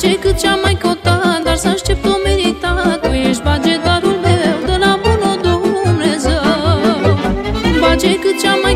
place cât cea mai cotat Dar să aștept o merita Tu ești bage darul meu De la bunul Dumnezeu. Îmi place cât cea mai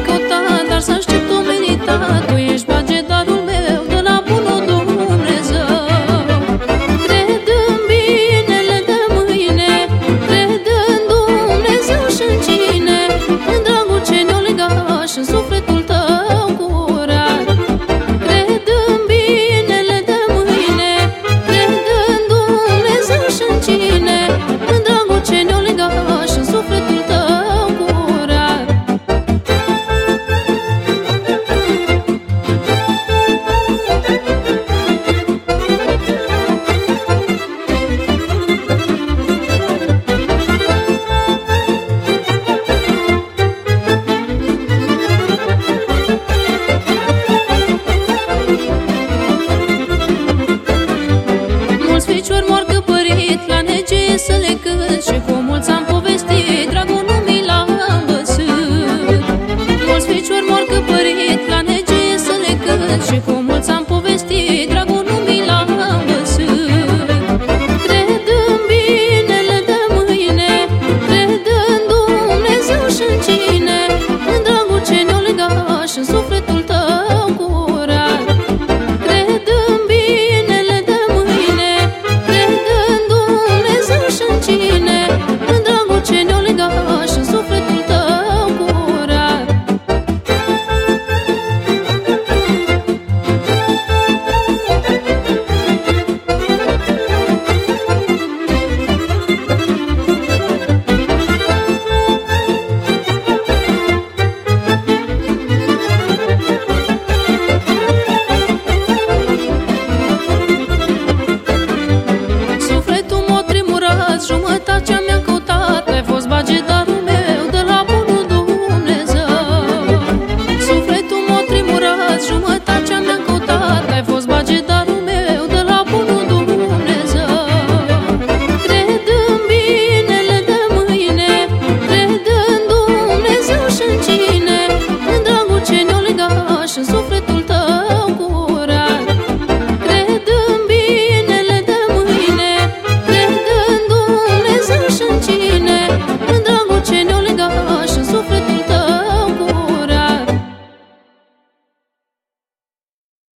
soleil que chine